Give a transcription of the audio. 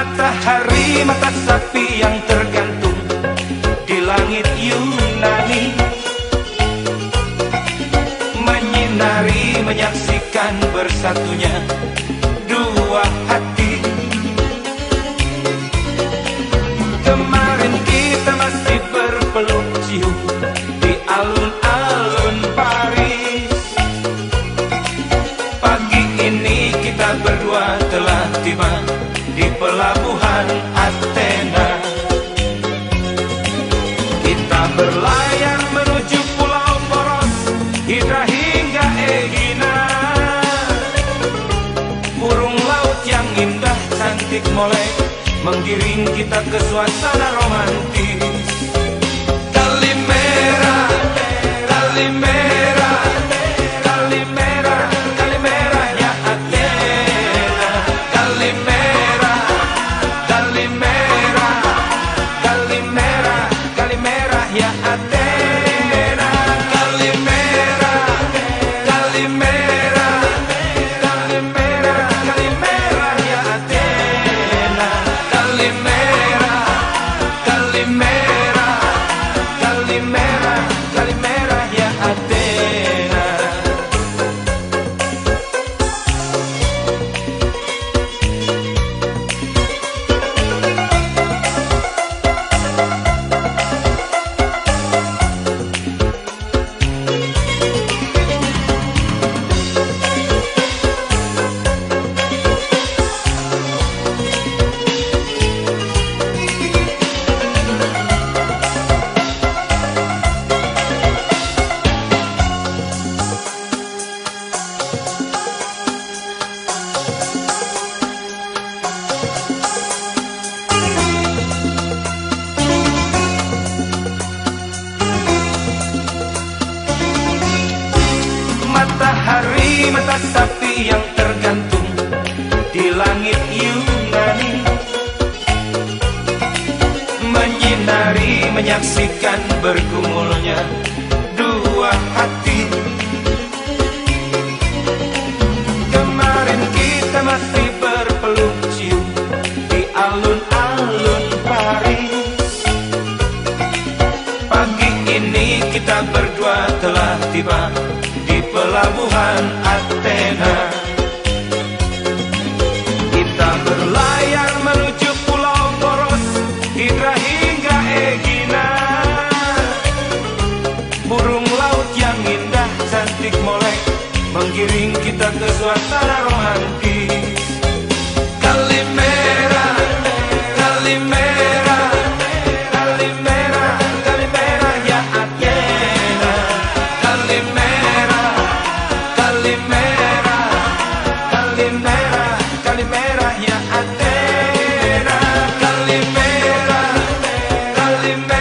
matahari mata sapi yang tergantung di langit Yunani. Menyinari menyaksikan bersatunya. Di pelabuhan Athena. Kita berlayar menuju pulau Poros Hidra hingga Egina. Burung laut yang indah cantik molek Menggiring kita ke suasana romantis. Kalimera, Kalimera, mata sapi yang tergantung di langit Yunani. Menyinari menyaksikan bergumulnya dua hati. Kemarin kita masih berpeluk cium di alun-alun Paris. Pagi ini kita berdua telah tiba pelabuhan Athena. Kita berlayar menuju pulau Poros Hidra hingga Egina. Burung laut yang indah cantik molek Menggiring kita ke suasana romantis Amen.